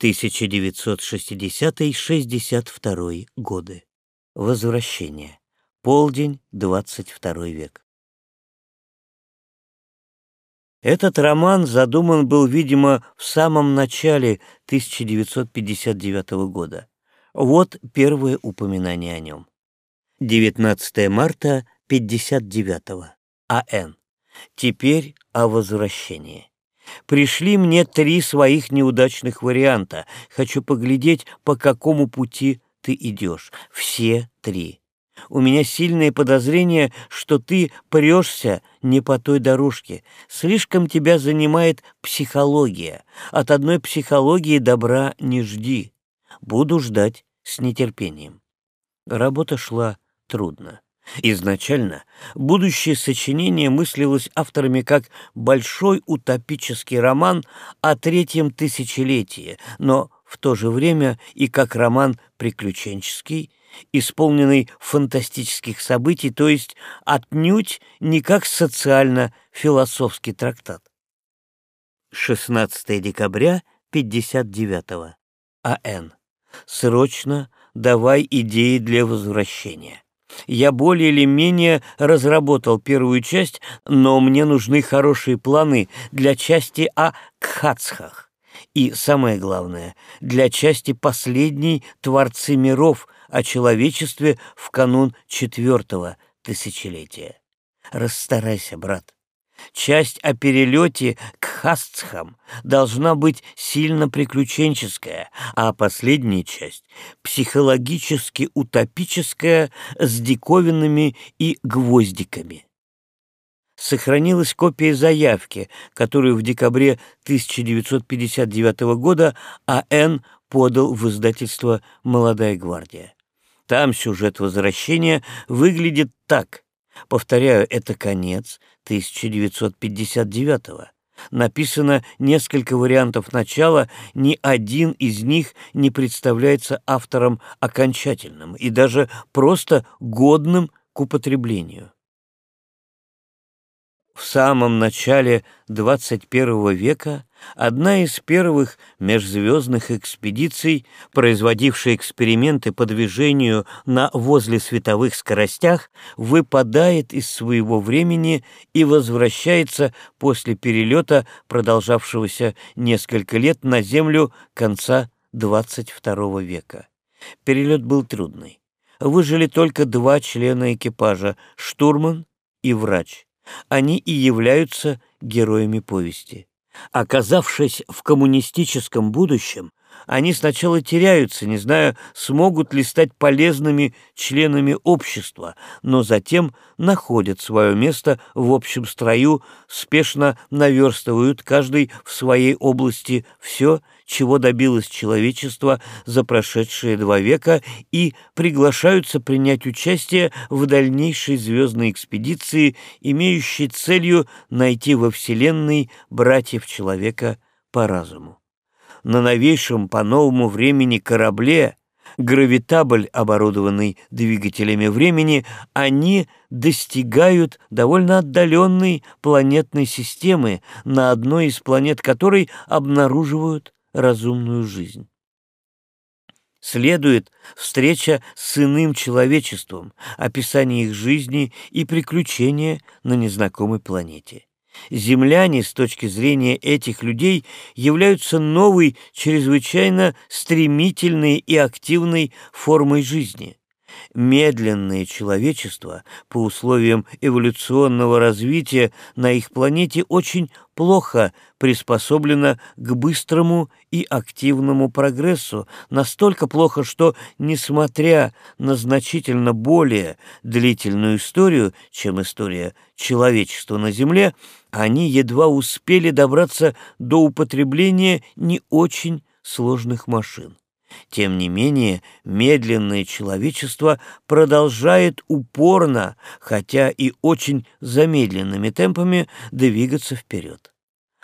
1960-62 годы. Возвращение. Полдень, 22 век. Этот роман задуман был, видимо, в самом начале 1959 года. Вот первое упоминание о нем. 19 марта 59 А.Н. Теперь о возвращении. Пришли мне три своих неудачных варианта. Хочу поглядеть, по какому пути ты идешь. Все три. У меня сильное подозрение, что ты прешься не по той дорожке. Слишком тебя занимает психология. От одной психологии добра не жди. Буду ждать с нетерпением. Работа шла трудно. Изначально будущее сочинение мыслилось авторами как большой утопический роман о третьем тысячелетии, но в то же время и как роман приключенческий, исполненный фантастических событий, то есть отнюдь не как социально-философский трактат. 16 декабря 59 -го. А.Н. Срочно давай идеи для возвращения. Я более или менее разработал первую часть, но мне нужны хорошие планы для части о Кхацхах. И самое главное, для части последней «Творцы миров» о человечестве в канун четвертого тысячелетия. Расстарайся, брат. Часть о перелете к Хастхам должна быть сильно приключенческая, а последняя часть — психологически утопическая с диковинами и гвоздиками. Сохранилась копия заявки, которую в декабре 1959 года А.Н. подал в издательство «Молодая гвардия». Там сюжет возвращения выглядит так. Повторяю, это конец 1959-го. Написано несколько вариантов начала, ни один из них не представляется автором окончательным и даже просто годным к употреблению. В самом начале 21 века одна из первых межзвездных экспедиций, производившая эксперименты по движению на возлесветовых скоростях, выпадает из своего времени и возвращается после перелета, продолжавшегося несколько лет на Землю конца 22 века. Перелет был трудный. Выжили только два члена экипажа — штурман и врач они и являются героями повести. Оказавшись в коммунистическом будущем, они сначала теряются, не зная, смогут ли стать полезными членами общества, но затем находят свое место в общем строю, спешно наверстывают каждый в своей области все, чего добилось человечество за прошедшие два века, и приглашаются принять участие в дальнейшей звездной экспедиции, имеющей целью найти во Вселенной братьев человека по разуму. На новейшем по новому времени корабле, гравитабль, оборудованный двигателями времени, они достигают довольно отдаленной планетной системы, на одной из планет которой обнаруживают разумную жизнь. Следует встреча с иным человечеством, описание их жизни и приключения на незнакомой планете. Земляне, с точки зрения этих людей, являются новой, чрезвычайно стремительной и активной формой жизни медленное человечество по условиям эволюционного развития на их планете очень плохо приспособлено к быстрому и активному прогрессу, настолько плохо, что, несмотря на значительно более длительную историю, чем история человечества на Земле, они едва успели добраться до употребления не очень сложных машин. Тем не менее, медленное человечество продолжает упорно, хотя и очень замедленными темпами, двигаться вперед.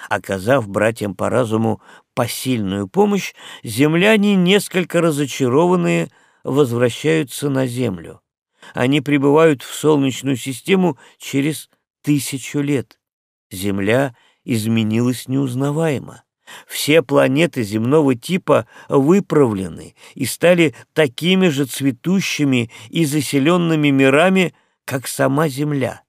Оказав братьям по разуму посильную помощь, земляне, несколько разочарованные, возвращаются на Землю. Они прибывают в Солнечную систему через тысячу лет. Земля изменилась неузнаваемо. Все планеты земного типа выправлены и стали такими же цветущими и заселенными мирами, как сама Земля.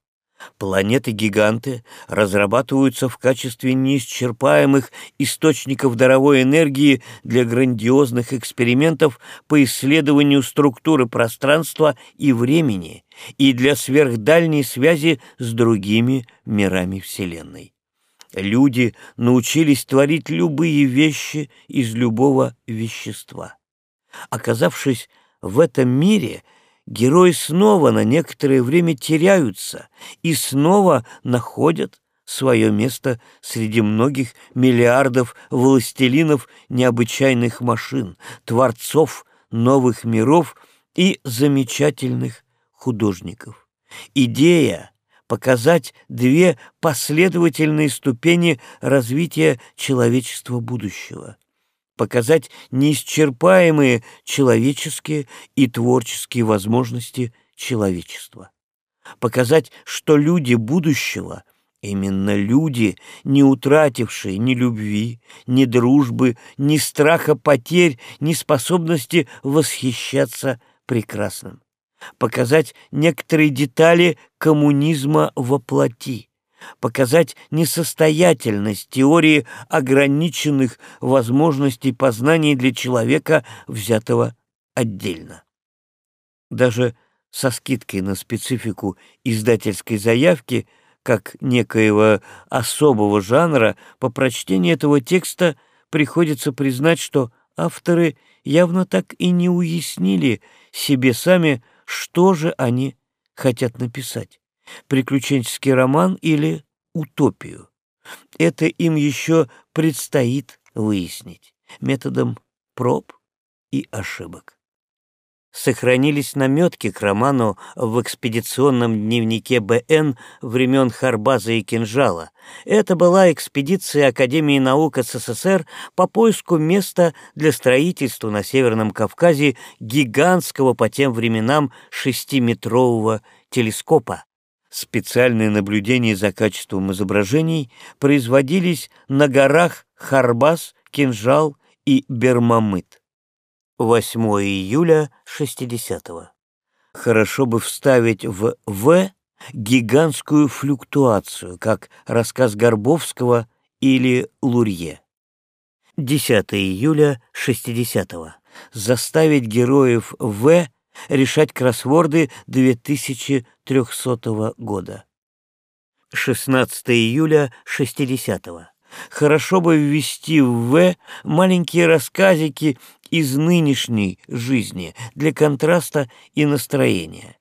Планеты-гиганты разрабатываются в качестве неисчерпаемых источников даровой энергии для грандиозных экспериментов по исследованию структуры пространства и времени и для сверхдальней связи с другими мирами Вселенной. Люди научились творить любые вещи из любого вещества. Оказавшись в этом мире, герои снова на некоторое время теряются и снова находят свое место среди многих миллиардов властелинов необычайных машин, творцов новых миров и замечательных художников. Идея показать две последовательные ступени развития человечества будущего показать неисчерпаемые человеческие и творческие возможности человечества, показать, что люди будущего Именно люди, не утратившие ни любви, ни дружбы, ни страха потерь, ни способности восхищаться прекрасным. Показать некоторые детали коммунизма во плоти показать несостоятельность теории ограниченных возможностей познания для человека, взятого отдельно. Даже со скидкой на специфику издательской заявки, как некоего особого жанра, по прочтении этого текста приходится признать, что авторы явно так и не уяснили себе сами, что же они хотят написать приключенческий роман или утопию. Это им еще предстоит выяснить методом проб и ошибок. Сохранились наметки к роману в экспедиционном дневнике БН времен Харбаза и Кинжала. Это была экспедиция Академии наук СССР по поиску места для строительства на Северном Кавказе гигантского по тем временам шестиметрового телескопа. Специальные наблюдения за качеством изображений производились на горах Харбас, Кинжал и Бермамыт. 8 июля 60-го. Хорошо бы вставить в «В» гигантскую флюктуацию, как рассказ Горбовского или Лурье. 10 июля 60-го. Заставить героев «В» решать кроссворды 2300 года. 16 июля 60 -го. Хорошо бы ввести в «В» маленькие рассказики из нынешней жизни для контраста и настроения.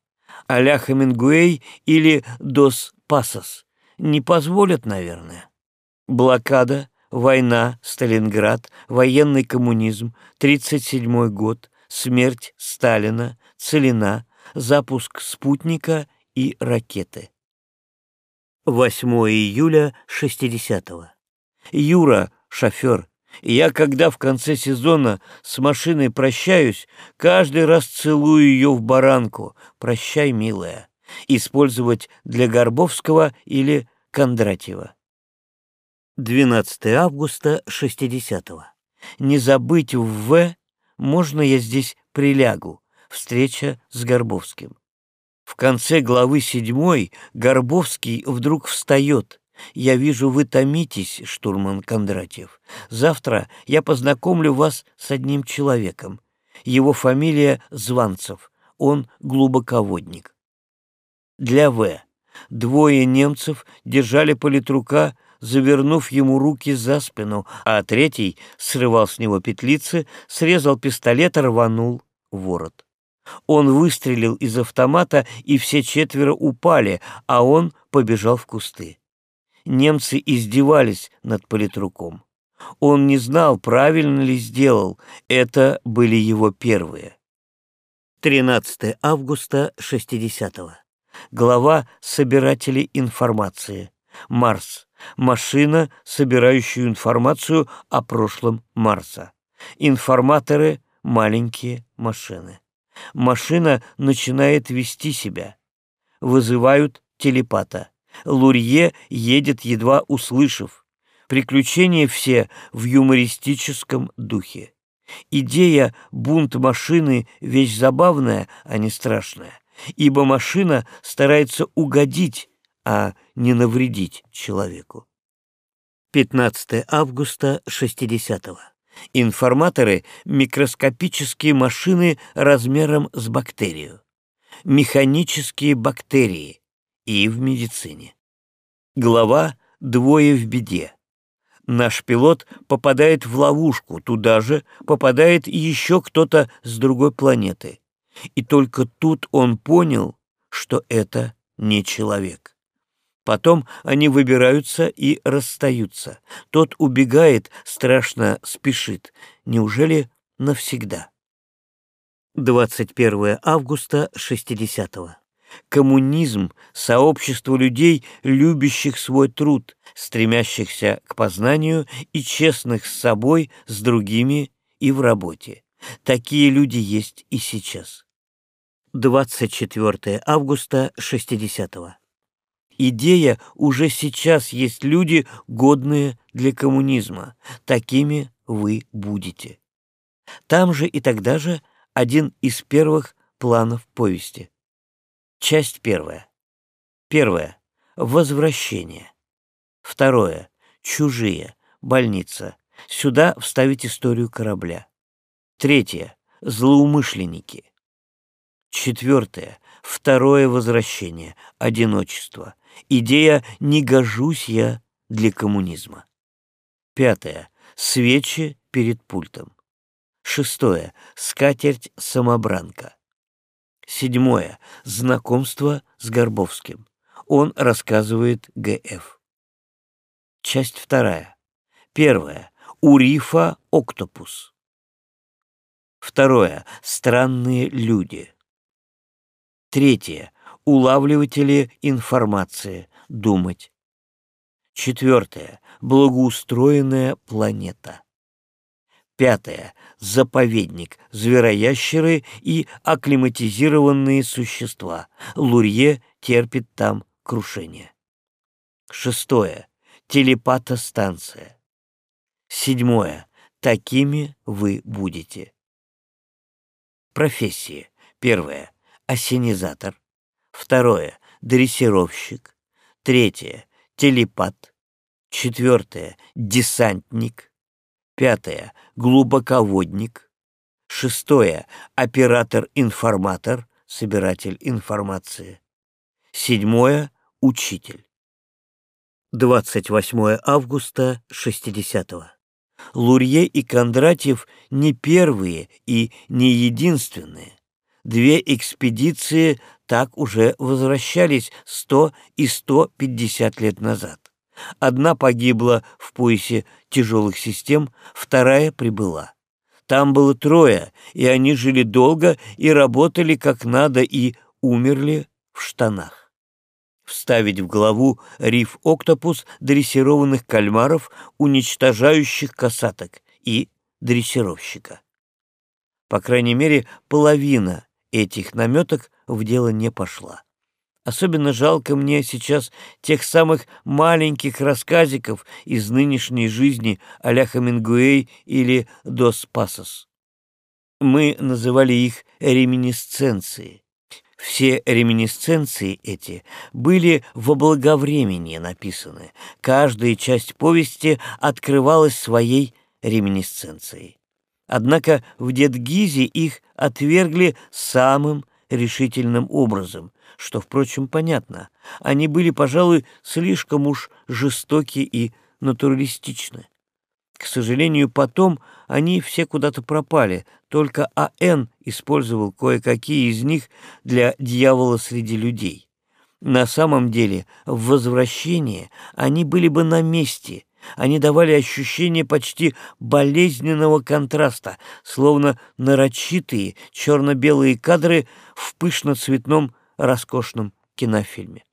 а Хемингуэй или Дос Пасос не позволят, наверное. Блокада, война, Сталинград, военный коммунизм, 37 год, смерть Сталина, Целина, запуск спутника и ракеты. 8 июля 60-го. Юра, шофер, я, когда в конце сезона с машиной прощаюсь, каждый раз целую ее в баранку. Прощай, милая. Использовать для Горбовского или Кондратьева. 12 августа 60-го. Не забыть в В можно я здесь прилягу? Встреча с Горбовским. В конце главы седьмой Горбовский вдруг встает. «Я вижу, вы томитесь, штурман Кондратьев. Завтра я познакомлю вас с одним человеком. Его фамилия Званцев. Он глубоководник». Для В. Двое немцев держали политрука завернув ему руки за спину, а третий срывал с него петлицы, срезал пистолет и рванул ворот. Он выстрелил из автомата, и все четверо упали, а он побежал в кусты. Немцы издевались над политруком. Он не знал, правильно ли сделал, это были его первые. 13 августа 60-го. Глава собирателей информации. Марс машина, собирающая информацию о прошлом Марса. Информаторы — маленькие машины. Машина начинает вести себя. Вызывают телепата. Лурье едет, едва услышав. Приключения все в юмористическом духе. Идея бунт машины — вещь забавная, а не страшная, ибо машина старается угодить, а не навредить человеку. 15 августа 60-го. Информаторы — микроскопические машины размером с бактерию. Механические бактерии и в медицине. Глава «Двое в беде». Наш пилот попадает в ловушку, туда же попадает еще кто-то с другой планеты. И только тут он понял, что это не человек. Потом они выбираются и расстаются. Тот убегает, страшно спешит. Неужели навсегда? 21 августа 60-го. Коммунизм — сообщество людей, любящих свой труд, стремящихся к познанию и честных с собой, с другими и в работе. Такие люди есть и сейчас. 24 августа 60-го. Идея уже сейчас есть люди, годные для коммунизма. Такими вы будете. Там же и тогда же один из первых планов повести. Часть первая. Первое. Возвращение. Второе. Чужие. Больница. Сюда вставить историю корабля. Третье. Злоумышленники. Четвертое. Второе возвращение. Одиночество. Идея «не гожусь я для коммунизма». Пятое. Свечи перед пультом. Шестое. Скатерть-самобранка. Седьмое. Знакомство с Горбовским. Он рассказывает Г.Ф. Часть вторая. Первое. У рифа октопус. Второе. Странные люди. Третье. Улавливатели информации. Думать. Четвертое. Благоустроенная планета. Пятое. Заповедник. Звероящеры и акклиматизированные существа. Лурье терпит там крушение. Шестое. Телепатостанция. Седьмое. Такими вы будете. Профессии. Первое. Осенизатор. Второе. Дрессировщик. Третье. Телепат. Четвертое. Десантник. Пятое — глубоководник. Шестое — оператор-информатор, собиратель информации. Седьмое — учитель. 28 августа 60-го. Лурье и Кондратьев не первые и не единственные. Две экспедиции так уже возвращались 100 и 150 лет назад. Одна погибла в поясе тяжелых систем, вторая прибыла. Там было трое, и они жили долго и работали как надо, и умерли в штанах. Вставить в голову риф октопус дрессированных кальмаров, уничтожающих касаток, и дрессировщика. По крайней мере, половина этих наметок в дело не пошла. Особенно жалко мне сейчас тех самых маленьких рассказиков из нынешней жизни а-ля Хамингуэй или Дос Пасос. Мы называли их реминисценции. Все реминисценции эти были во благовремени написаны. Каждая часть повести открывалась своей реминисценцией. Однако в Дедгизе их отвергли самым решительным образом, что, впрочем, понятно. Они были, пожалуй, слишком уж жестоки и натуралистичны. К сожалению, потом они все куда-то пропали, только А.Н. использовал кое-какие из них для дьявола среди людей. На самом деле, в возвращении они были бы на месте, они давали ощущение почти болезненного контраста, словно нарочитые черно-белые кадры в пышно-цветном роскошном кинофильме.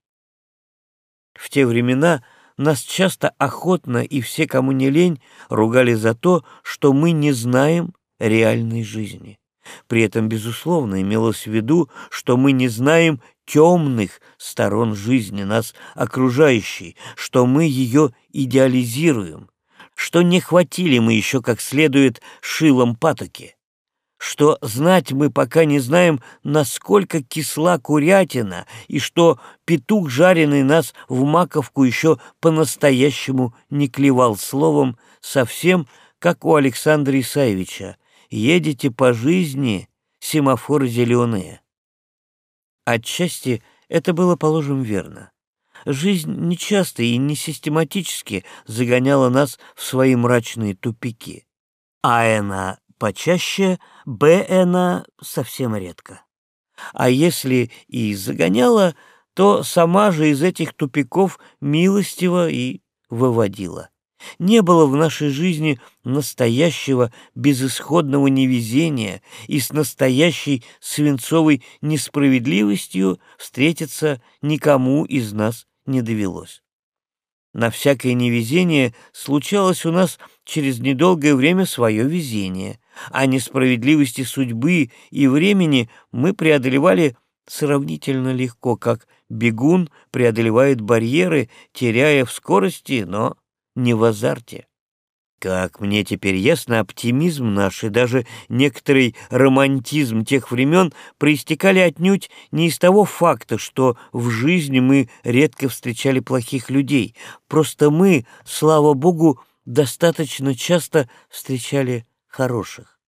В те времена нас часто охотно и все, кому не лень, ругали за то, что мы не знаем реальной жизни. При этом, безусловно, имелось в виду, что мы не знаем темных сторон жизни нас окружающей, что мы ее идеализируем, что не хватили мы еще как следует шилом патоки, что знать мы пока не знаем, насколько кисла курятина, и что петух, жареный нас в маковку, еще по-настоящему не клевал словом, совсем как у Александра Исаевича. Едете по жизни, семафоры зеленые. Отчасти это было, положим, верно. Жизнь нечасто и не систематически загоняла нас в свои мрачные тупики. А она почаще, Б она совсем редко. А если и загоняла, то сама же из этих тупиков милостиво и выводила. Не было в нашей жизни настоящего безысходного невезения, и с настоящей свинцовой несправедливостью встретиться никому из нас не довелось. На всякое невезение случалось у нас через недолгое время свое везение, а несправедливости судьбы и времени мы преодолевали сравнительно легко, как бегун преодолевает барьеры, теряя в скорости, но не в азарте. Как мне теперь ясно, оптимизм наш и даже некоторый романтизм тех времен проистекали отнюдь не из того факта, что в жизни мы редко встречали плохих людей, просто мы, слава богу, достаточно часто встречали хороших.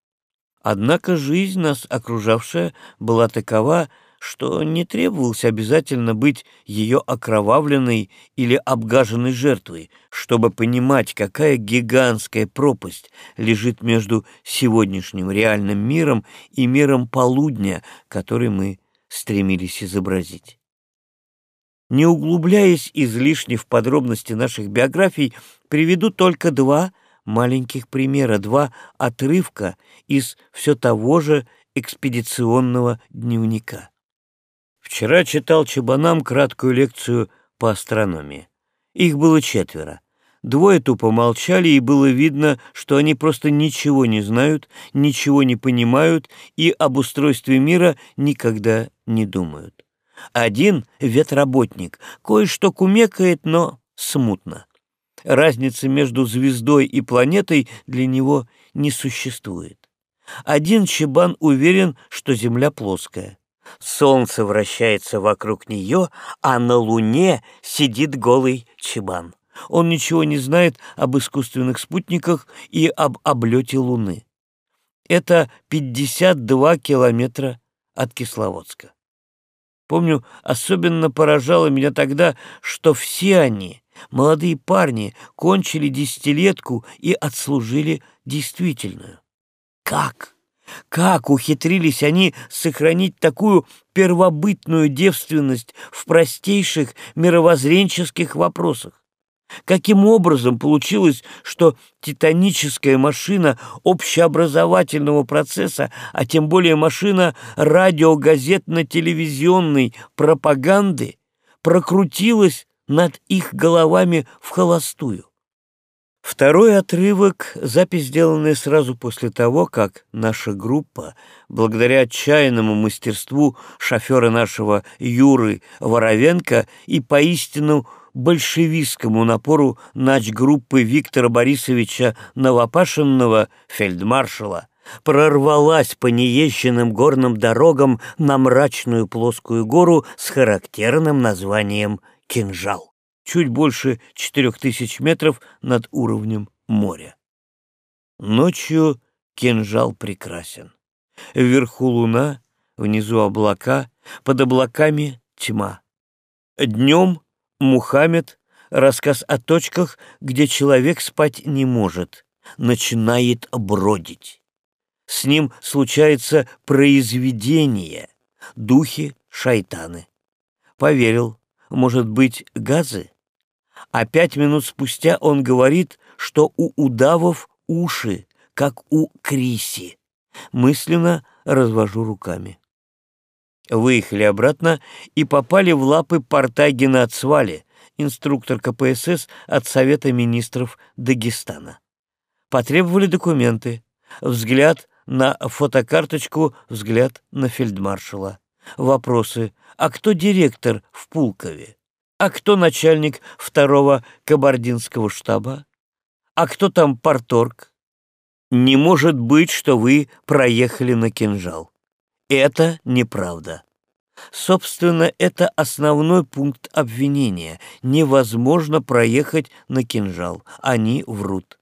Однако жизнь нас окружавшая была такова, что не требовалось обязательно быть ее окровавленной или обгаженной жертвой, чтобы понимать, какая гигантская пропасть лежит между сегодняшним реальным миром и миром полудня, который мы стремились изобразить. Не углубляясь излишне в подробности наших биографий, приведу только два маленьких примера, два отрывка из все того же экспедиционного дневника. Вчера читал чебанам краткую лекцию по астрономии. Их было четверо. Двое тупо молчали, и было видно, что они просто ничего не знают, ничего не понимают и об устройстве мира никогда не думают. Один — ветработник, кое-что кумекает, но смутно. Разницы между звездой и планетой для него не существует. Один чебан уверен, что Земля плоская. Солнце вращается вокруг нее, а на Луне сидит голый чебан. Он ничего не знает об искусственных спутниках и об облете Луны. Это 52 километра от Кисловодска. Помню, особенно поражало меня тогда, что все они, молодые парни, кончили десятилетку и отслужили действительную. Как? Как ухитрились они сохранить такую первобытную девственность в простейших мировоззренческих вопросах? Каким образом получилось, что титаническая машина общеобразовательного процесса, а тем более машина радиогазетно-телевизионной пропаганды, прокрутилась над их головами в холостую? Второй отрывок — запись, сделанная сразу после того, как наша группа, благодаря отчаянному мастерству шофера нашего Юры Воровенко и поистину большевистскому напору нач-группы Виктора Борисовича Новопашинного, фельдмаршала, прорвалась по неезженным горным дорогам на мрачную плоскую гору с характерным названием «Кинжал» чуть больше четырех тысяч метров над уровнем моря. Ночью кинжал прекрасен. Вверху луна, внизу облака, под облаками тьма. Днем Мухаммед, рассказ о точках, где человек спать не может, начинает бродить. С ним случается произведение, духи, шайтаны. Поверил, может быть, газы? А пять минут спустя он говорит, что у удавов уши, как у Криси. Мысленно развожу руками. Выехали обратно и попали в лапы Портагина от Свали, инструктор КПСС от Совета министров Дагестана. Потребовали документы, взгляд на фотокарточку, взгляд на фельдмаршала. Вопросы а кто директор в Пулкове? А кто начальник второго кабардинского штаба? А кто там порторг? Не может быть, что вы проехали на кинжал. Это неправда. Собственно, это основной пункт обвинения. Невозможно проехать на кинжал. Они врут.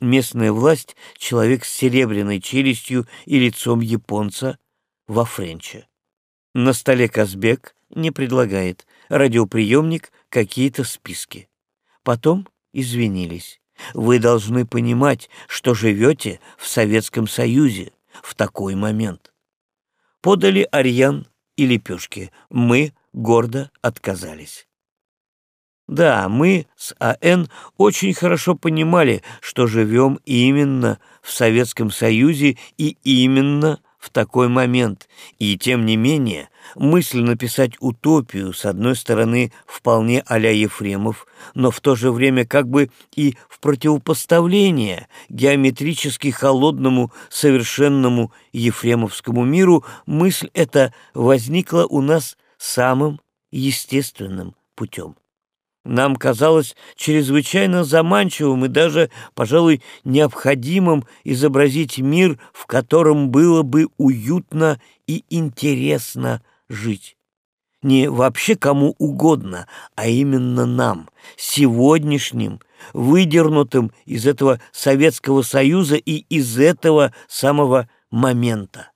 Местная власть — человек с серебряной челюстью и лицом японца во френче. На столе Казбек не предлагает, радиоприемник — какие-то списки. Потом извинились. Вы должны понимать, что живете в Советском Союзе в такой момент. Подали Арьян и лепешки. Мы гордо отказались. Да, мы с А.Н. очень хорошо понимали, что живем именно в Советском Союзе и именно в такой момент, и тем не менее мысль написать утопию, с одной стороны, вполне а-ля Ефремов, но в то же время как бы и в противопоставление геометрически холодному, совершенному ефремовскому миру, мысль эта возникла у нас самым естественным путем нам казалось чрезвычайно заманчивым и даже, пожалуй, необходимым изобразить мир, в котором было бы уютно и интересно жить. Не вообще кому угодно, а именно нам, сегодняшним, выдернутым из этого Советского Союза и из этого самого момента.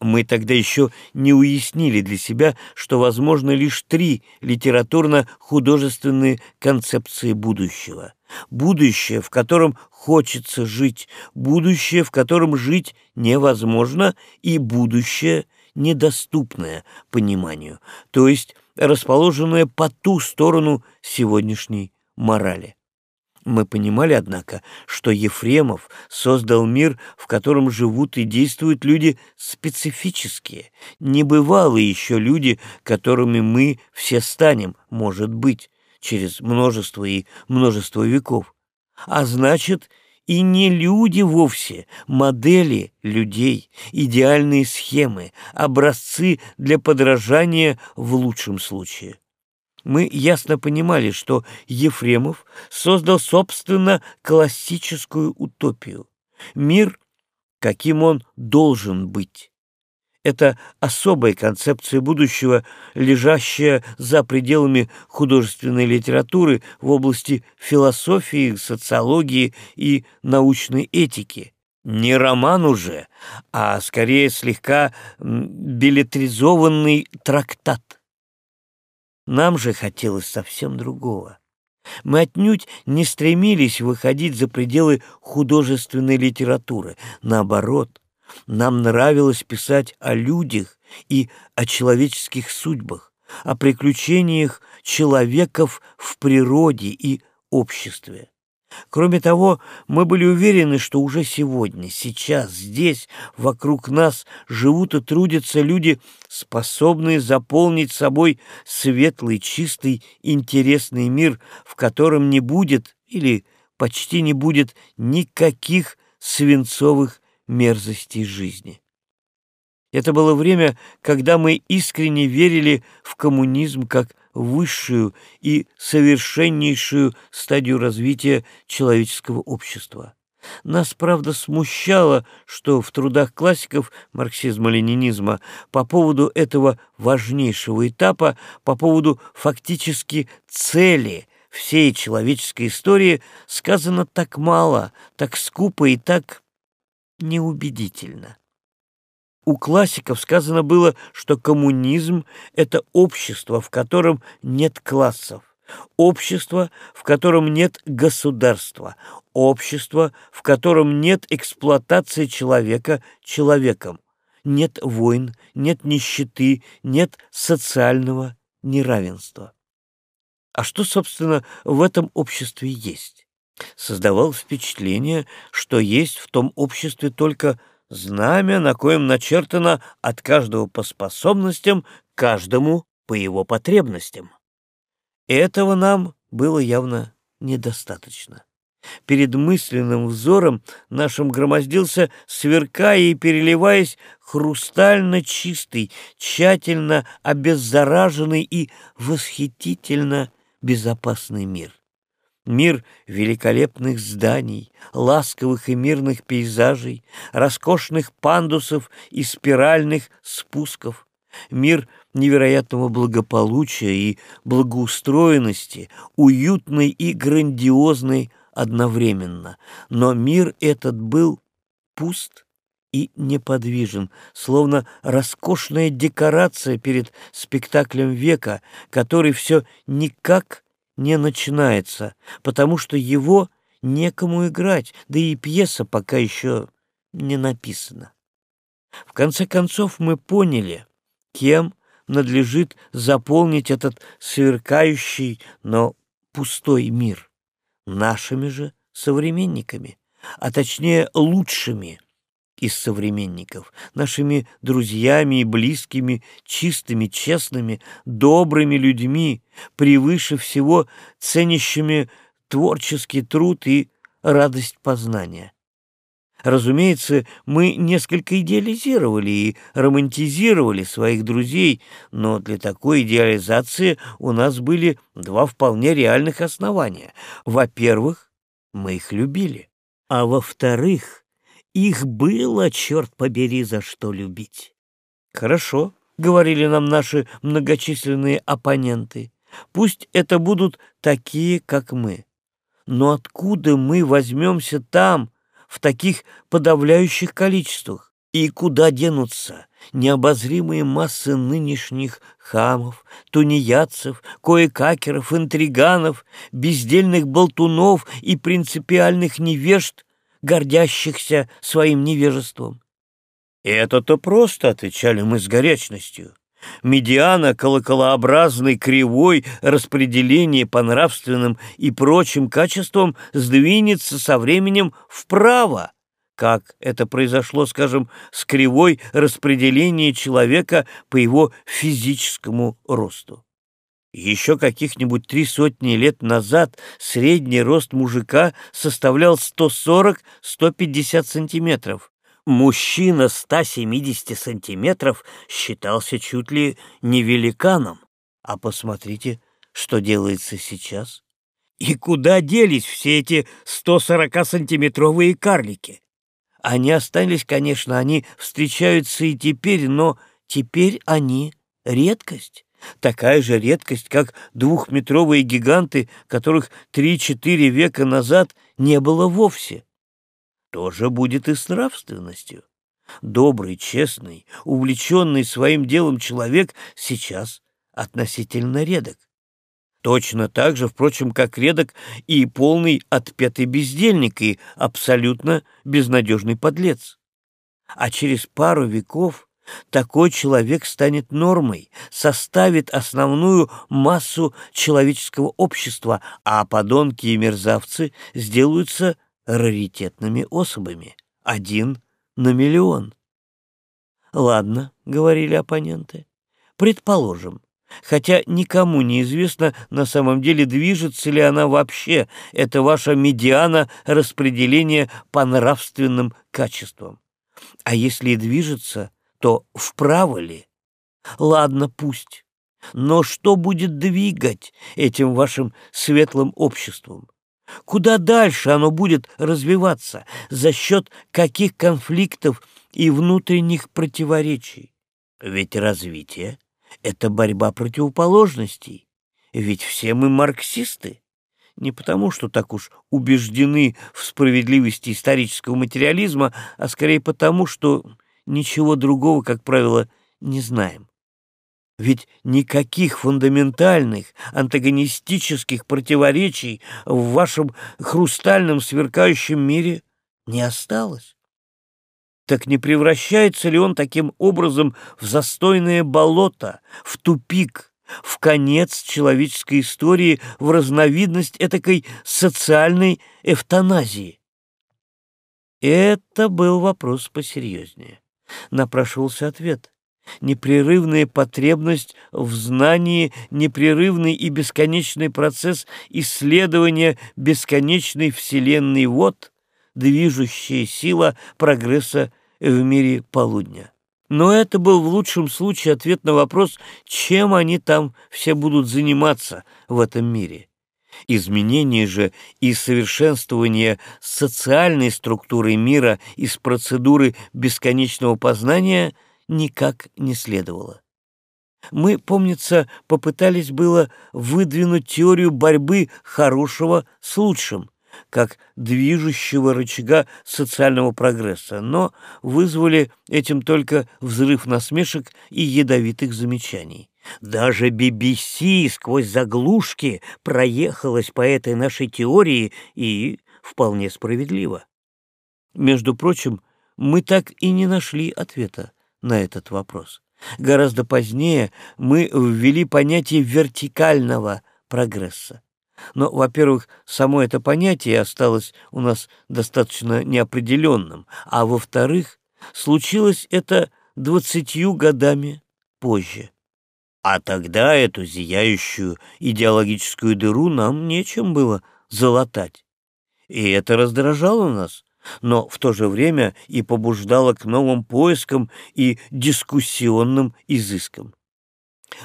Мы тогда еще не уяснили для себя, что возможно лишь три литературно-художественные концепции будущего. Будущее, в котором хочется жить, будущее, в котором жить невозможно, и будущее, недоступное пониманию, то есть расположенное по ту сторону сегодняшней морали. Мы понимали, однако, что Ефремов создал мир, в котором живут и действуют люди специфические, небывалые еще люди, которыми мы все станем, может быть, через множество и множество веков. А значит, и не люди вовсе, модели людей, идеальные схемы, образцы для подражания в лучшем случае мы ясно понимали, что Ефремов создал, собственно, классическую утопию. Мир, каким он должен быть. Это особая концепция будущего, лежащая за пределами художественной литературы в области философии, социологии и научной этики. Не роман уже, а скорее слегка билетризованный трактат. Нам же хотелось совсем другого. Мы отнюдь не стремились выходить за пределы художественной литературы. Наоборот, нам нравилось писать о людях и о человеческих судьбах, о приключениях человеков в природе и обществе. Кроме того, мы были уверены, что уже сегодня, сейчас, здесь, вокруг нас живут и трудятся люди, способные заполнить собой светлый, чистый, интересный мир, в котором не будет или почти не будет никаких свинцовых мерзостей жизни. Это было время, когда мы искренне верили в коммунизм как высшую и совершеннейшую стадию развития человеческого общества. Нас, правда, смущало, что в трудах классиков марксизма-ленинизма по поводу этого важнейшего этапа, по поводу фактически цели всей человеческой истории сказано так мало, так скупо и так неубедительно. У классиков сказано было, что коммунизм — это общество, в котором нет классов, общество, в котором нет государства, общество, в котором нет эксплуатации человека человеком, нет войн, нет нищеты, нет социального неравенства. А что, собственно, в этом обществе есть? Создавалось впечатление, что есть в том обществе только знамя, на коем начертано от каждого по способностям, каждому по его потребностям. Этого нам было явно недостаточно. Перед мысленным взором нашим громоздился, сверкая и переливаясь, хрустально чистый, тщательно обеззараженный и восхитительно безопасный мир. Мир великолепных зданий, ласковых и мирных пейзажей, роскошных пандусов и спиральных спусков. Мир невероятного благополучия и благоустроенности, уютной и грандиозной одновременно. Но мир этот был пуст и неподвижен, словно роскошная декорация перед спектаклем века, который все никак не начинается, потому что его некому играть, да и пьеса пока еще не написана. В конце концов мы поняли, кем надлежит заполнить этот сверкающий, но пустой мир нашими же современниками, а точнее лучшими из современников, нашими друзьями и близкими, чистыми, честными, добрыми людьми, превыше всего ценящими творческий труд и радость познания. Разумеется, мы несколько идеализировали и романтизировали своих друзей, но для такой идеализации у нас были два вполне реальных основания. Во-первых, мы их любили, а во-вторых, их было, черт побери, за что любить. «Хорошо», — говорили нам наши многочисленные оппоненты, «пусть это будут такие, как мы. Но откуда мы возьмемся там, в таких подавляющих количествах. И куда денутся необозримые массы нынешних хамов, тунеядцев, кое-какеров, интриганов, бездельных болтунов и принципиальных невежд, гордящихся своим невежеством? «Это-то просто», — отвечали мы с горячностью. Медиана колоколообразной кривой распределения по нравственным и прочим качествам сдвинется со временем вправо, как это произошло, скажем, с кривой распределения человека по его физическому росту. Еще каких-нибудь три сотни лет назад средний рост мужика составлял 140-150 сантиметров, мужчина 170 сантиметров считался чуть ли не великаном. А посмотрите, что делается сейчас. И куда делись все эти 140-сантиметровые карлики? Они остались, конечно, они встречаются и теперь, но теперь они редкость. Такая же редкость, как двухметровые гиганты, которых 3-4 века назад не было вовсе. То же будет и с нравственностью. Добрый, честный, увлеченный своим делом человек сейчас относительно редок. Точно так же, впрочем, как редок и полный отпетый бездельник и абсолютно безнадежный подлец. А через пару веков такой человек станет нормой, составит основную массу человеческого общества, а подонки и мерзавцы сделаются раритетными особами. Один на миллион. «Ладно», — говорили оппоненты, — «предположим, хотя никому не известно на самом деле, движется ли она вообще, это ваша медиана распределения по нравственным качествам. А если и движется, то вправо ли? Ладно, пусть. Но что будет двигать этим вашим светлым обществом? Куда дальше оно будет развиваться, за счет каких конфликтов и внутренних противоречий? Ведь развитие — это борьба противоположностей. Ведь все мы марксисты. Не потому, что так уж убеждены в справедливости исторического материализма, а скорее потому, что ничего другого, как правило, не знаем. Ведь никаких фундаментальных, антагонистических противоречий в вашем хрустальном сверкающем мире не осталось. Так не превращается ли он таким образом в застойное болото, в тупик, в конец человеческой истории, в разновидность этакой социальной эвтаназии? Это был вопрос посерьезнее. Напрашивался ответ. непрерывная потребность в знании, непрерывный и бесконечный процесс исследования бесконечной Вселенной вот движущая сила прогресса в мире полудня. Но это был в лучшем случае ответ на вопрос, чем они там все будут заниматься в этом мире. Изменение же и совершенствование социальной структуры мира из процедуры бесконечного познания никак не следовало. Мы, помнится, попытались было выдвинуть теорию борьбы хорошего с лучшим, как движущего рычага социального прогресса, но вызвали этим только взрыв насмешек и ядовитых замечаний. Даже BBC сквозь заглушки проехалась по этой нашей теории и вполне справедливо. Между прочим, мы так и не нашли ответа на этот вопрос. Гораздо позднее мы ввели понятие вертикального прогресса. Но, во-первых, само это понятие осталось у нас достаточно неопределенным, а во-вторых, случилось это двадцатью годами позже. А тогда эту зияющую идеологическую дыру нам нечем было залатать. И это раздражало нас, но в то же время и побуждало к новым поискам и дискуссионным изыскам.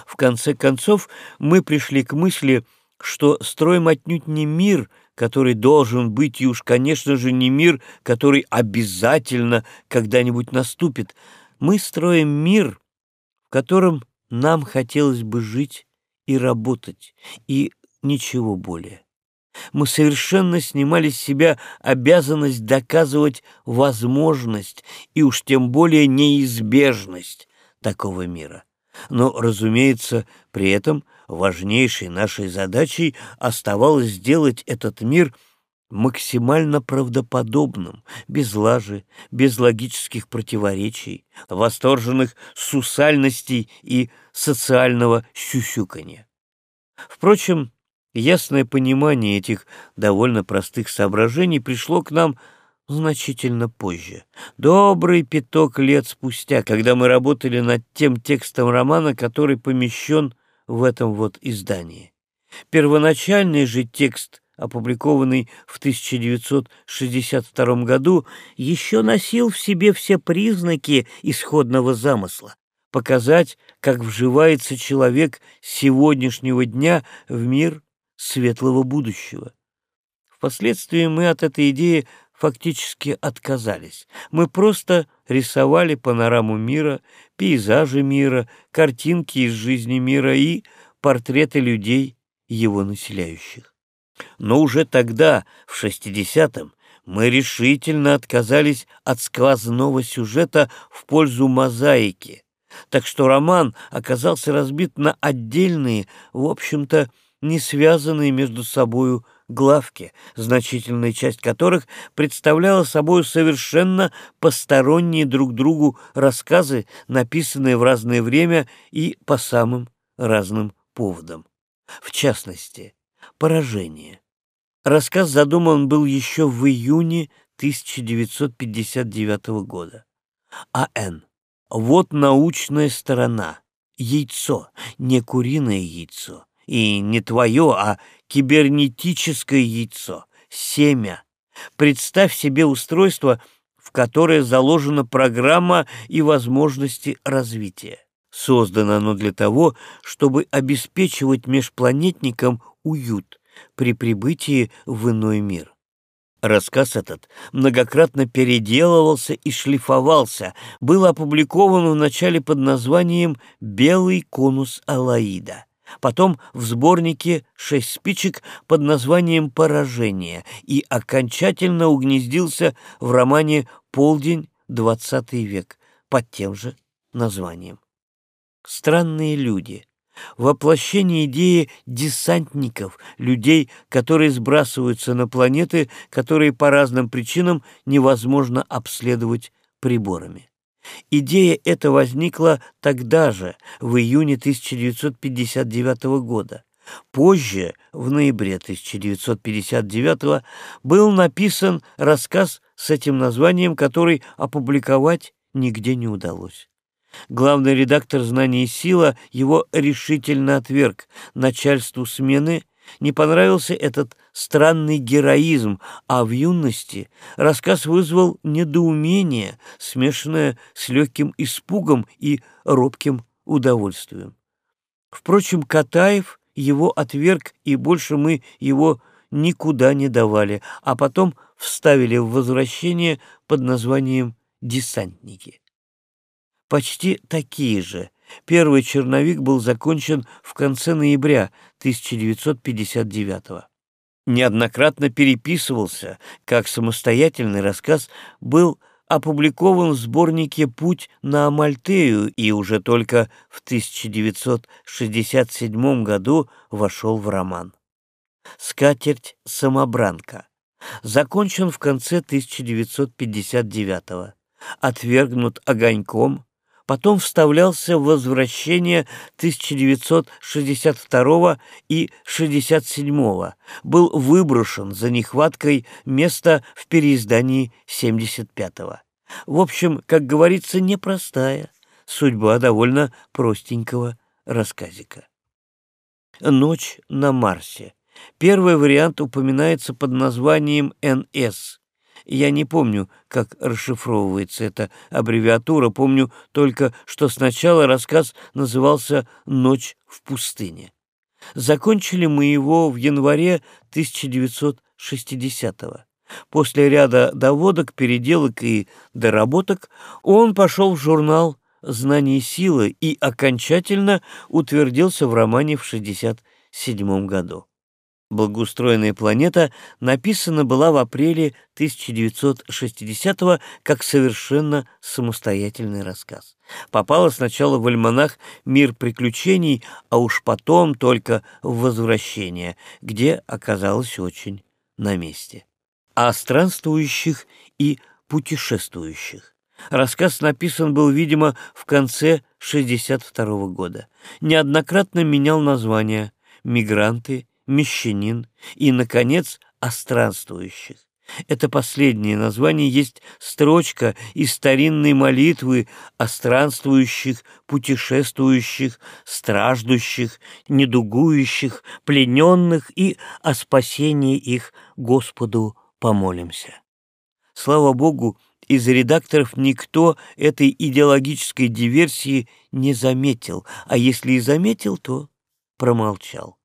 В конце концов, мы пришли к мысли, что строим отнюдь не мир, который должен быть, и уж, конечно же, не мир, который обязательно когда-нибудь наступит. Мы строим мир, в котором нам хотелось бы жить и работать, и ничего более. Мы совершенно снимали с себя обязанность доказывать возможность и уж тем более неизбежность такого мира. Но, разумеется, при этом важнейшей нашей задачей оставалось сделать этот мир максимально правдоподобным, без лажи, без логических противоречий, восторженных сусальностей и социального сюсюканья. Впрочем, ясное понимание этих довольно простых соображений пришло к нам значительно позже, добрый пяток лет спустя, когда мы работали над тем текстом романа, который помещен в этом вот издании. Первоначальный же текст, опубликованный в 1962 году, еще носил в себе все признаки исходного замысла показать, как вживается человек сегодняшнего дня в мир светлого будущего. Впоследствии мы от этой идеи фактически отказались. Мы просто рисовали панораму мира, пейзажи мира, картинки из жизни мира и портреты людей, его населяющих. Но уже тогда, в 60-м, мы решительно отказались от сквозного сюжета в пользу мозаики, так что роман оказался разбит на отдельные, в общем-то, не связанные между собою главки, значительная часть которых представляла собой совершенно посторонние друг другу рассказы, написанные в разное время и по самым разным поводам. В частности, «Поражение». Рассказ задуман был еще в июне 1959 года. А.Н. Вот научная сторона. Яйцо, не куриное яйцо, и не твое, а кибернетическое яйцо, семя. Представь себе устройство, в которое заложена программа и возможности развития. Создано оно для того, чтобы обеспечивать межпланетникам уют при прибытии в иной мир. Рассказ этот многократно переделывался и шлифовался, был опубликован вначале под названием «Белый конус Алаида» потом в сборнике «Шесть спичек» под названием «Поражение» и окончательно угнездился в романе «Полдень, двадцатый век» под тем же названием. Странные люди. Воплощение идеи десантников, людей, которые сбрасываются на планеты, которые по разным причинам невозможно обследовать приборами. Идея эта возникла тогда же, в июне 1959 года. Позже, в ноябре 1959 был написан рассказ с этим названием, который опубликовать нигде не удалось. Главный редактор «Знания и сила» его решительно отверг. Начальству смены не понравился этот странный героизм, а в юности рассказ вызвал недоумение, смешанное с легким испугом и робким удовольствием. Впрочем, Катаев его отверг, и больше мы его никуда не давали, а потом вставили в возвращение под названием «Десантники». Почти такие же. Первый черновик был закончен в конце ноября 1959 года. Неоднократно переписывался, как самостоятельный рассказ был опубликован в сборнике «Путь на Амальтею» и уже только в 1967 году вошел в роман. «Скатерть-самобранка» закончен в конце 1959 отвергнут огоньком, потом вставлялся в возвращение 1962 и 67 был выброшен за нехваткой места в переиздании 75-го. В общем, как говорится, непростая судьба довольно простенького рассказика. «Ночь на Марсе». Первый вариант упоминается под названием «НС», я не помню, как расшифровывается эта аббревиатура, помню только, что сначала рассказ назывался «Ночь в пустыне». Закончили мы его в январе 1960-го. После ряда доводок, переделок и доработок он пошел в журнал «Знание силы» и окончательно утвердился в романе в 1967 году. «Благоустроенная планета» написана была в апреле 1960-го как совершенно самостоятельный рассказ. Попала сначала в альманах «Мир приключений», а уж потом только в «Возвращение», где оказалась очень на месте. О странствующих и путешествующих. Рассказ написан был, видимо, в конце 62 -го года. Неоднократно менял название «Мигранты», мещанин и, наконец, о странствующих. Это последнее название есть строчка из старинной молитвы о странствующих, путешествующих, страждущих, недугующих, плененных и о спасении их Господу помолимся. Слава Богу, из редакторов никто этой идеологической диверсии не заметил, а если и заметил, то промолчал.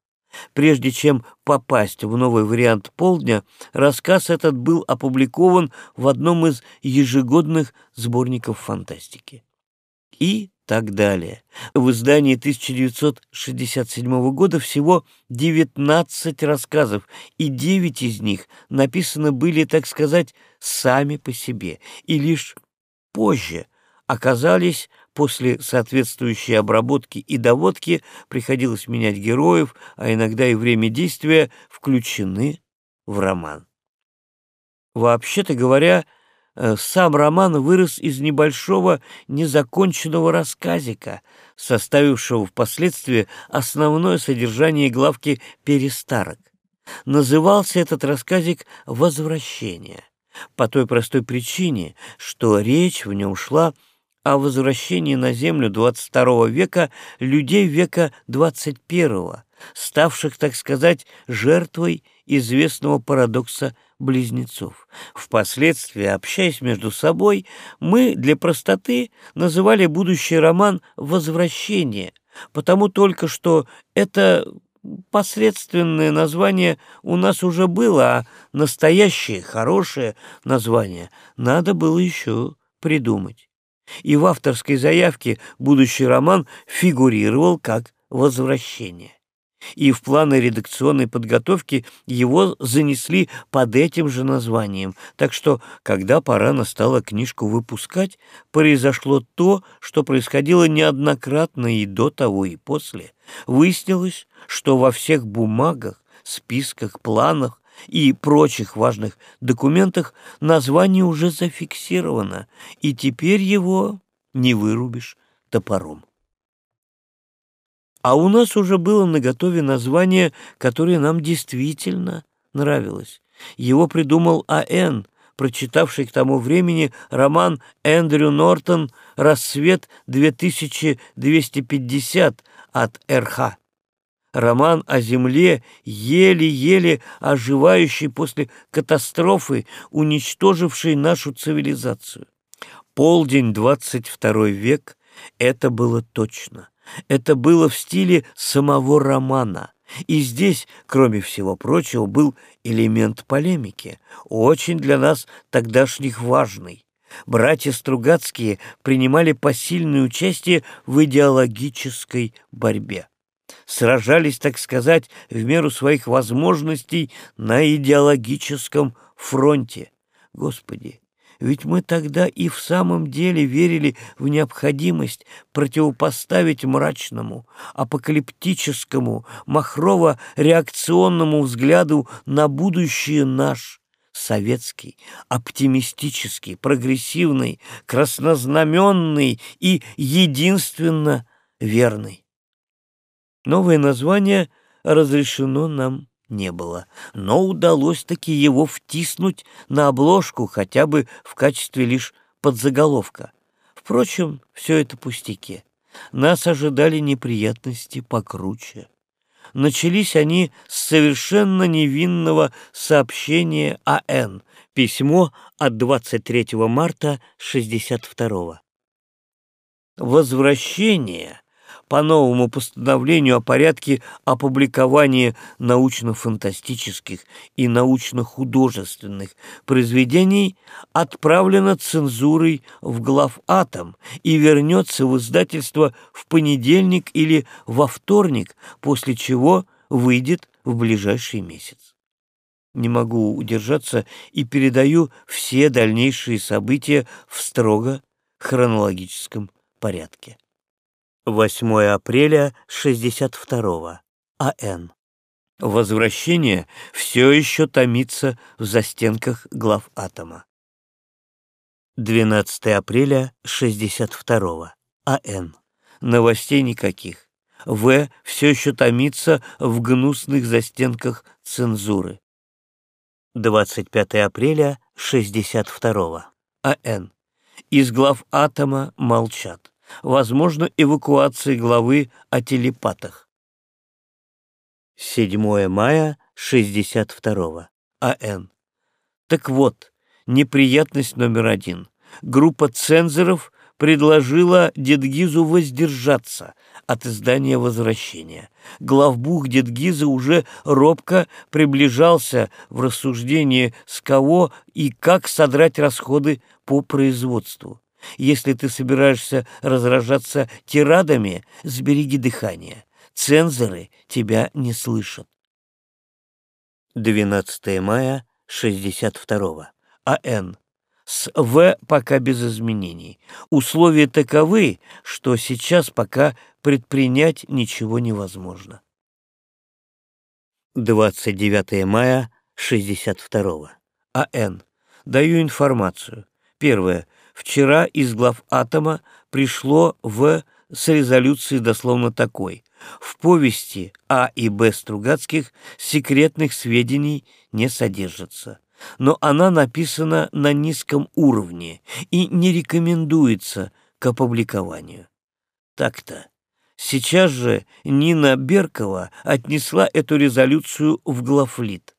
Прежде чем попасть в новый вариант «Полдня», рассказ этот был опубликован в одном из ежегодных сборников фантастики. И так далее. В издании 1967 года всего 19 рассказов, и 9 из них написаны были, так сказать, сами по себе, и лишь позже оказались После соответствующей обработки и доводки приходилось менять героев, а иногда и время действия включены в роман. Вообще-то говоря, э, сам роман вырос из небольшого незаконченного рассказика, составившего впоследствии основное содержание главки «Перестарок». Назывался этот рассказик «Возвращение» по той простой причине, что речь в нем шла о возвращении на Землю 22 века людей века 21, ставших, так сказать, жертвой известного парадокса близнецов. Впоследствии, общаясь между собой, мы для простоты называли будущий роман «Возвращение», потому только что это посредственное название у нас уже было, а настоящее, хорошее название надо было еще придумать и в авторской заявке будущий роман фигурировал как «Возвращение». И в планы редакционной подготовки его занесли под этим же названием. Так что, когда пора настала книжку выпускать, произошло то, что происходило неоднократно и до того, и после. Выяснилось, что во всех бумагах, списках, планах и прочих важных документах название уже зафиксировано, и теперь его не вырубишь топором. А у нас уже было наготове название, которое нам действительно нравилось. Его придумал А.Н., прочитавший к тому времени роман Эндрю Нортон «Рассвет 2250» от РХ. Роман о Земле, еле-еле оживающий после катастрофы, уничтожившей нашу цивилизацию. Полдень, 22 век, это было точно. Это было в стиле самого романа. И здесь, кроме всего прочего, был элемент полемики, очень для нас тогдашних важный. Братья Стругацкие принимали посильное участие в идеологической борьбе. Сражались, так сказать, в меру своих возможностей на идеологическом фронте. Господи, ведь мы тогда и в самом деле верили в необходимость противопоставить мрачному, апокалиптическому, махрово-реакционному взгляду на будущее наш, советский, оптимистический, прогрессивный, краснознаменный и единственно верный. Новое название разрешено нам не было, но удалось таки его втиснуть на обложку хотя бы в качестве лишь подзаголовка. Впрочем, все это пустяки. Нас ожидали неприятности покруче. Начались они с совершенно невинного сообщения А.Н. Письмо от 23 марта 62 -го. Возвращение по новому постановлению о порядке опубликования научно-фантастических и научно-художественных произведений отправлено цензурой в главатом и вернется в издательство в понедельник или во вторник, после чего выйдет в ближайший месяц. Не могу удержаться и передаю все дальнейшие события в строго хронологическом порядке. 8 апреля 62 А.Н. Возвращение все еще томится в застенках глав атома. 12 апреля 62 А.Н. Новостей никаких. В. все еще томится в гнусных застенках цензуры. 25 апреля 62 А.Н. Из глав атома молчат возможно эвакуация главы о телепатах. 7 мая 62 А.Н. Так вот, неприятность номер один. Группа цензоров предложила Дедгизу воздержаться от издания «Возвращения». Главбух Дедгиза уже робко приближался в рассуждении, с кого и как содрать расходы по производству. Если ты собираешься разражаться тирадами, сбереги дыхание. Цензоры тебя не слышат. 12 мая 62 А.Н. С В пока без изменений. Условия таковы, что сейчас пока предпринять ничего невозможно. 29 мая 62 А.Н. Даю информацию. Первое. Вчера из глав атома пришло в с резолюцией дословно такой. В повести А и Б Стругацких секретных сведений не содержится, но она написана на низком уровне и не рекомендуется к опубликованию. Так-то. Сейчас же Нина Беркова отнесла эту резолюцию в главлит.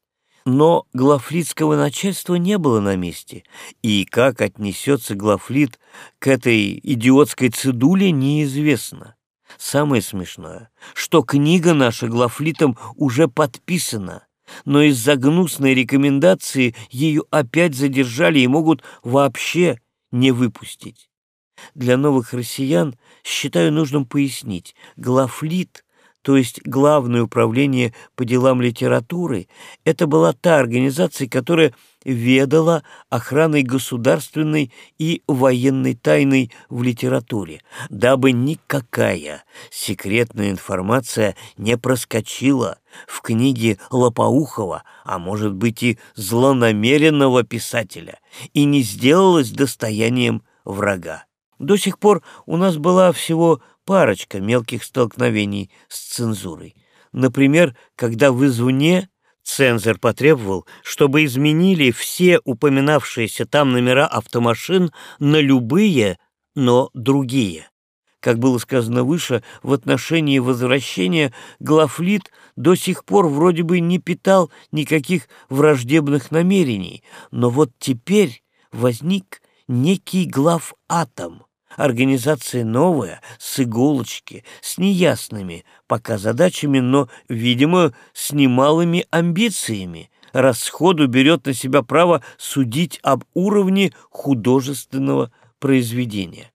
Но главлитского начальства не было на месте, и как отнесется главлит к этой идиотской цедуле, неизвестно. Самое смешное, что книга наша главлитом уже подписана, но из-за гнусной рекомендации ее опять задержали и могут вообще не выпустить. Для новых россиян считаю нужным пояснить, главлит то есть Главное управление по делам литературы, это была та организация, которая ведала охраной государственной и военной тайны в литературе, дабы никакая секретная информация не проскочила в книге Лопоухова, а может быть и злонамеренного писателя, и не сделалась достоянием врага. До сих пор у нас была всего парочка мелких столкновений с цензурой. Например, когда в извне Цензор потребовал, чтобы изменили все упоминавшиеся там номера автомашин на любые, но другие. Как было сказано выше, в отношении возвращения Глафлит до сих пор вроде бы не питал никаких враждебных намерений, но вот теперь возник некий главатом, организация новая, с иголочки, с неясными пока задачами, но, видимо, с немалыми амбициями, расходу берет на себя право судить об уровне художественного произведения.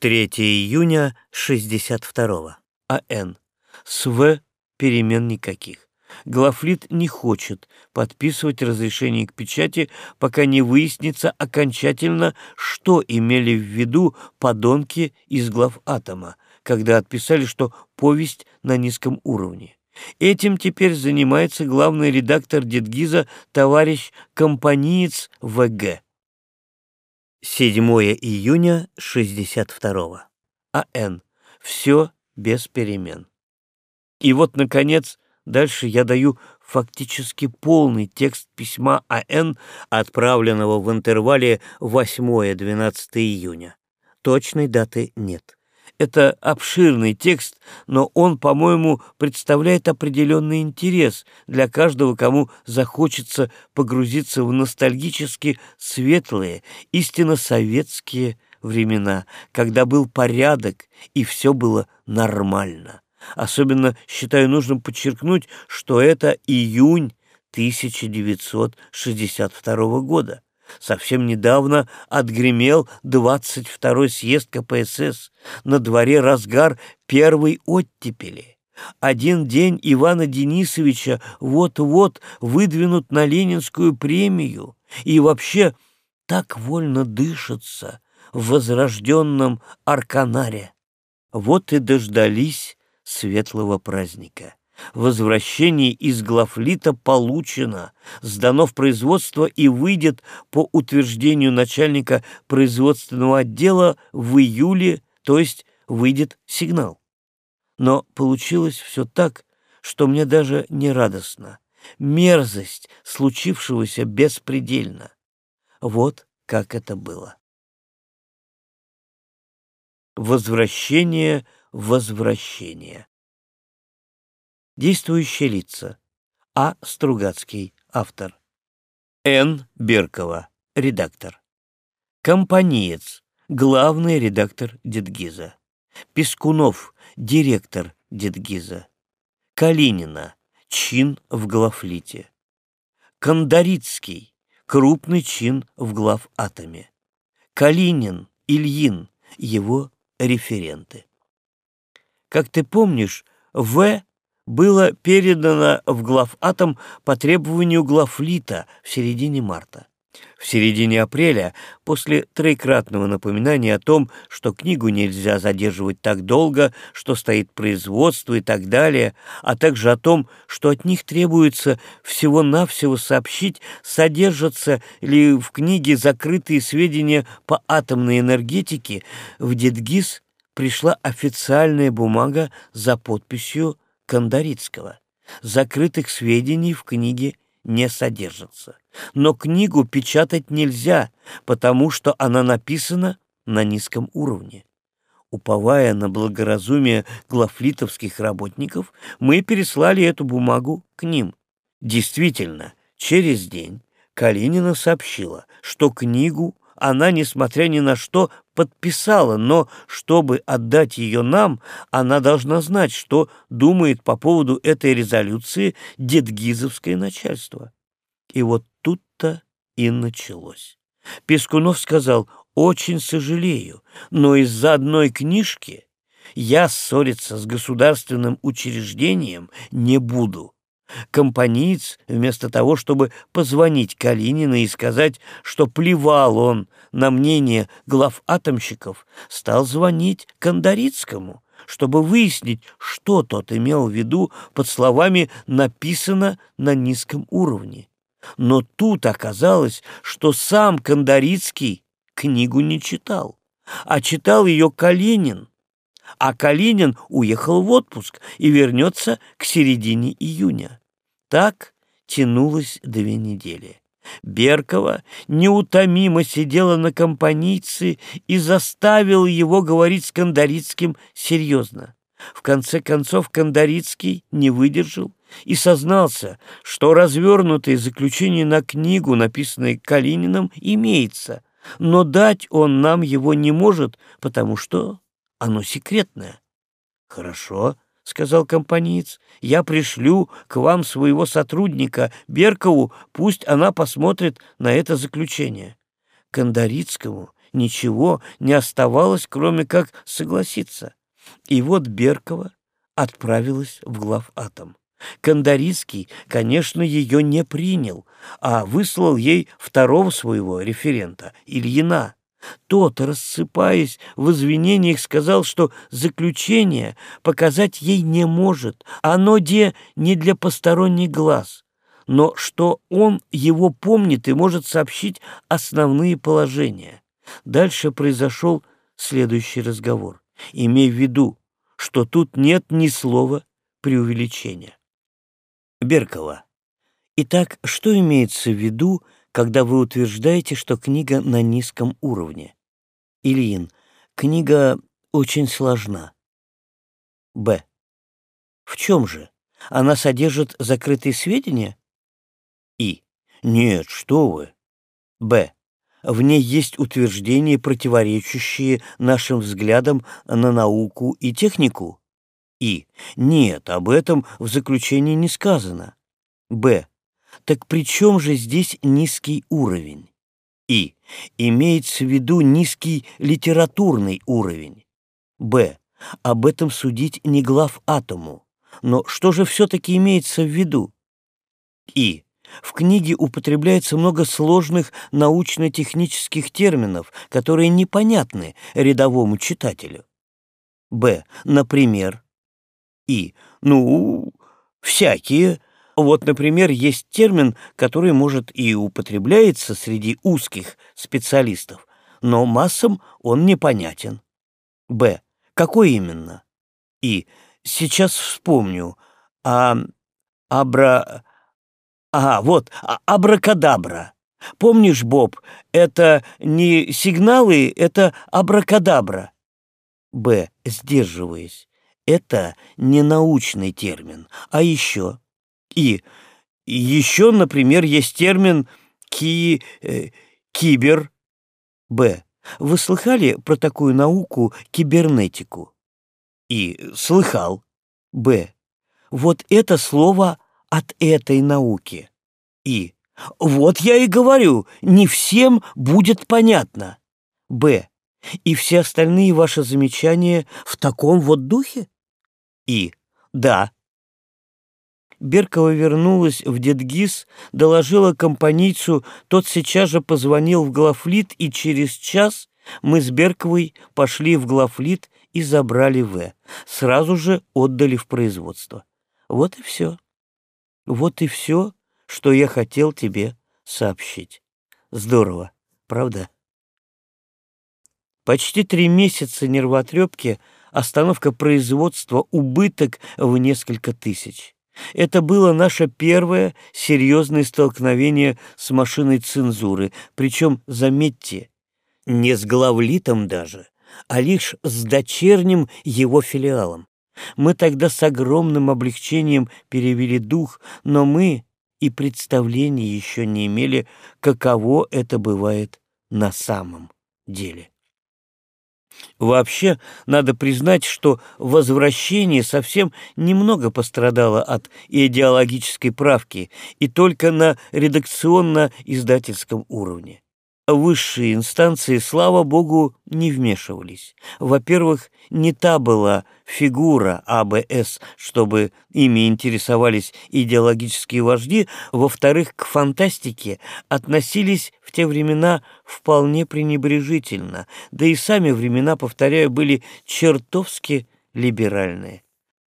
3 июня 62 А.Н. С В. перемен никаких. Глафлит не хочет подписывать разрешение к печати, пока не выяснится окончательно, что имели в виду подонки из глав атома, когда отписали, что повесть на низком уровне. Этим теперь занимается главный редактор Дедгиза товарищ компаниец ВГ. 7 июня 62 А.Н. Все без перемен. И вот, наконец, дальше я даю фактически полный текст письма А.Н., отправленного в интервале 8-12 июня. Точной даты нет. Это обширный текст, но он, по-моему, представляет определенный интерес для каждого, кому захочется погрузиться в ностальгически светлые, истинно советские времена, когда был порядок и все было нормально. Особенно считаю нужным подчеркнуть, что это июнь 1962 года. Совсем недавно отгремел 22-й съезд КПСС, на дворе разгар первой оттепели. Один день Ивана Денисовича вот-вот выдвинут на Ленинскую премию, и вообще так вольно дышится в возрожденном Арканаре. Вот и дождались светлого праздника. Возвращение из главлита получено, сдано в производство и выйдет по утверждению начальника производственного отдела в июле, то есть выйдет сигнал. Но получилось все так, что мне даже не радостно. Мерзость случившегося беспредельна. Вот как это было. Возвращение, возвращение. Действующие лица. А. Стругацкий, автор. Н. Беркова, редактор. Компаниец, главный редактор Дедгиза. Пескунов, директор Дедгиза. Калинина, чин в главлите. Кондарицкий, крупный чин в главатоме. Калинин, Ильин, его референты. Как ты помнишь, В было передано в главатом по требованию главлита в середине марта. В середине апреля, после троекратного напоминания о том, что книгу нельзя задерживать так долго, что стоит производство и так далее, а также о том, что от них требуется всего-навсего сообщить, содержатся ли в книге закрытые сведения по атомной энергетике, в Дедгиз пришла официальная бумага за подписью Кандарицкого. Закрытых сведений в книге не содержится. Но книгу печатать нельзя, потому что она написана на низком уровне. Уповая на благоразумие главлитовских работников, мы переслали эту бумагу к ним. Действительно, через день Калинина сообщила, что книгу она, несмотря ни на что, подписала, но чтобы отдать ее нам, она должна знать, что думает по поводу этой резолюции дедгизовское начальство. И вот тут-то и началось. Пескунов сказал, очень сожалею, но из-за одной книжки я ссориться с государственным учреждением не буду. Компаниец, вместо того, чтобы позвонить Калинина и сказать, что плевал он на мнение глав атомщиков, стал звонить Кандарицкому, чтобы выяснить, что тот имел в виду под словами «написано на низком уровне». Но тут оказалось, что сам Кандарицкий книгу не читал, а читал ее Калинин, а Калинин уехал в отпуск и вернется к середине июня. Так тянулось две недели. Беркова неутомимо сидела на компанийце и заставил его говорить с Кандарицким серьезно. В конце концов Кандарицкий не выдержал и сознался, что развернутое заключение на книгу, написанное Калининым, имеется, но дать он нам его не может, потому что оно секретное. «Хорошо», — сказал компаниец, — «я пришлю к вам своего сотрудника Беркову, пусть она посмотрит на это заключение». Кандарицкому ничего не оставалось, кроме как согласиться. И вот Беркова отправилась в главатом. Кандарицкий, конечно, ее не принял, а выслал ей второго своего референта, Ильина. Тот, рассыпаясь в извинениях, сказал, что заключение показать ей не может, оно де не для посторонних глаз, но что он его помнит и может сообщить основные положения. Дальше произошел следующий разговор. Имей в виду, что тут нет ни слова преувеличения. Беркова. Итак, что имеется в виду, когда вы утверждаете, что книга на низком уровне? Ильин. Книга очень сложна. Б. В чем же? Она содержит закрытые сведения? И. Нет, что вы. Б. В ней есть утверждения, противоречащие нашим взглядам на науку и технику? И. Нет, об этом в заключении не сказано. Б. Так при чем же здесь низкий уровень? И. Имеется в виду низкий литературный уровень. Б. Об этом судить не глав атому. Но что же все-таки имеется в виду? И. В книге употребляется много сложных научно-технических терминов, которые непонятны рядовому читателю. Б. Например. И. Ну, всякие. Вот, например, есть термин, который, может, и употребляется среди узких специалистов, но массам он непонятен. Б. Какой именно? И. Сейчас вспомню. А... Абра... А, вот, а, абракадабра. Помнишь, Боб, это не сигналы, это абракадабра. Б, сдерживаясь. Это не научный термин, а еще. И еще, например, есть термин ки... Э, кибер. Б. Вы слыхали про такую науку кибернетику? И слыхал. Б. Вот это слово от этой науки. И. Вот я и говорю, не всем будет понятно. Б. И все остальные ваши замечания в таком вот духе? И. Да. Беркова вернулась в Дедгиз, доложила компанийцу, тот сейчас же позвонил в Глафлит, и через час мы с Берковой пошли в Глафлит и забрали В. Сразу же отдали в производство. Вот и все. Вот и все, что я хотел тебе сообщить. Здорово, правда? Почти три месяца нервотрепки, остановка производства, убыток в несколько тысяч. Это было наше первое серьезное столкновение с машиной цензуры, причем, заметьте, не с главлитом даже, а лишь с дочерним его филиалом. Мы тогда с огромным облегчением перевели дух, но мы и представления еще не имели, каково это бывает на самом деле. Вообще, надо признать, что возвращение совсем немного пострадало от идеологической правки и только на редакционно-издательском уровне высшие инстанции, слава богу, не вмешивались. Во-первых, не та была фигура АБС, чтобы ими интересовались идеологические вожди. Во-вторых, к фантастике относились в те времена вполне пренебрежительно, да и сами времена, повторяю, были чертовски либеральные.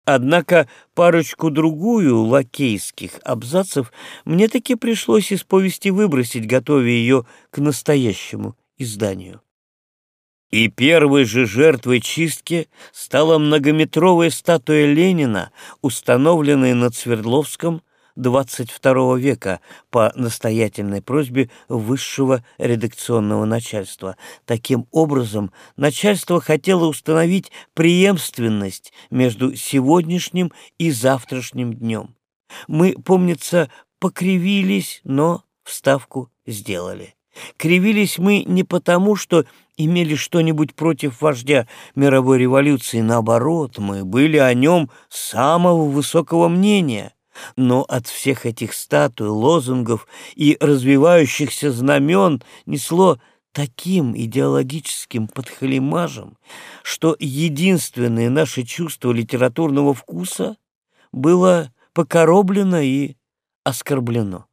Однако парочку-другую лакейских абзацев мне таки пришлось из повести выбросить, готовя ее к настоящему изданию. И первой же жертвой чистки стала многометровая статуя Ленина, установленная над Свердловском 22 века по настоятельной просьбе высшего редакционного начальства. Таким образом, начальство хотело установить преемственность между сегодняшним и завтрашним днем. Мы, помнится, покривились, но вставку сделали. Кривились мы не потому, что имели что-нибудь против вождя мировой революции. Наоборот, мы были о нем самого высокого мнения. Но от всех этих статуй, лозунгов и развивающихся знамен несло таким идеологическим подхалимажем, что единственное наше чувство литературного вкуса было покороблено и оскорблено.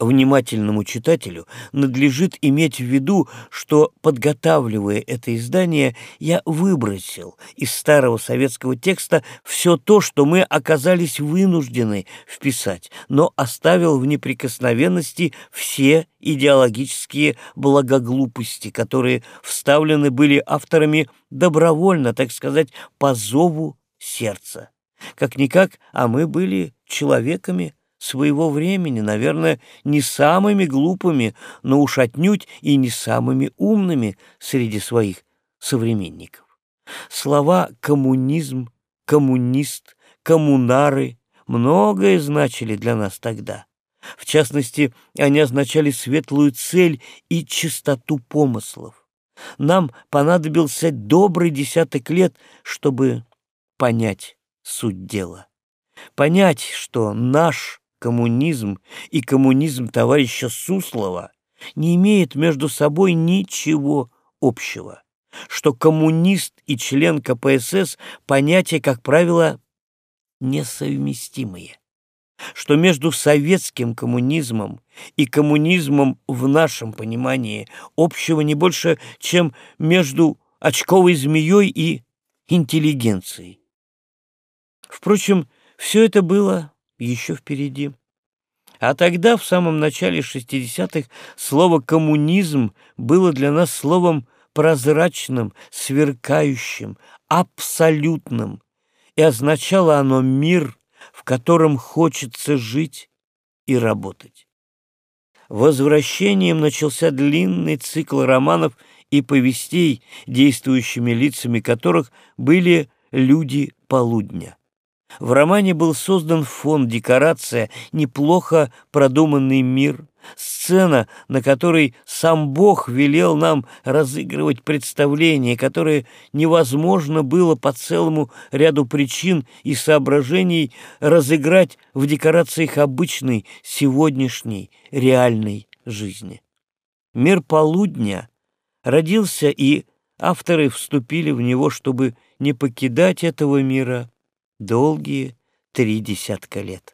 Внимательному читателю надлежит иметь в виду, что, подготавливая это издание, я выбросил из старого советского текста все то, что мы оказались вынуждены вписать, но оставил в неприкосновенности все идеологические благоглупости, которые вставлены были авторами добровольно, так сказать, по зову сердца. Как-никак, а мы были человеками, своего времени, наверное, не самыми глупыми, но уж отнюдь и не самыми умными среди своих современников. Слова «коммунизм», «коммунист», «коммунары» многое значили для нас тогда. В частности, они означали светлую цель и чистоту помыслов. Нам понадобился добрый десяток лет, чтобы понять суть дела. Понять, что наш коммунизм и коммунизм товарища Суслова не имеют между собой ничего общего, что коммунист и член КПСС понятия, как правило, несовместимые, что между советским коммунизмом и коммунизмом в нашем понимании общего не больше, чем между очковой змеей и интеллигенцией. Впрочем, все это было еще впереди. А тогда, в самом начале 60-х, слово «коммунизм» было для нас словом прозрачным, сверкающим, абсолютным, и означало оно мир, в котором хочется жить и работать. Возвращением начался длинный цикл романов и повестей, действующими лицами которых были люди полудня. В романе был создан фон, декорация, неплохо продуманный мир, сцена, на которой сам Бог велел нам разыгрывать представление, которое невозможно было по целому ряду причин и соображений разыграть в декорациях обычной, сегодняшней, реальной жизни. Мир полудня родился, и авторы вступили в него, чтобы не покидать этого мира, долгие три десятка лет.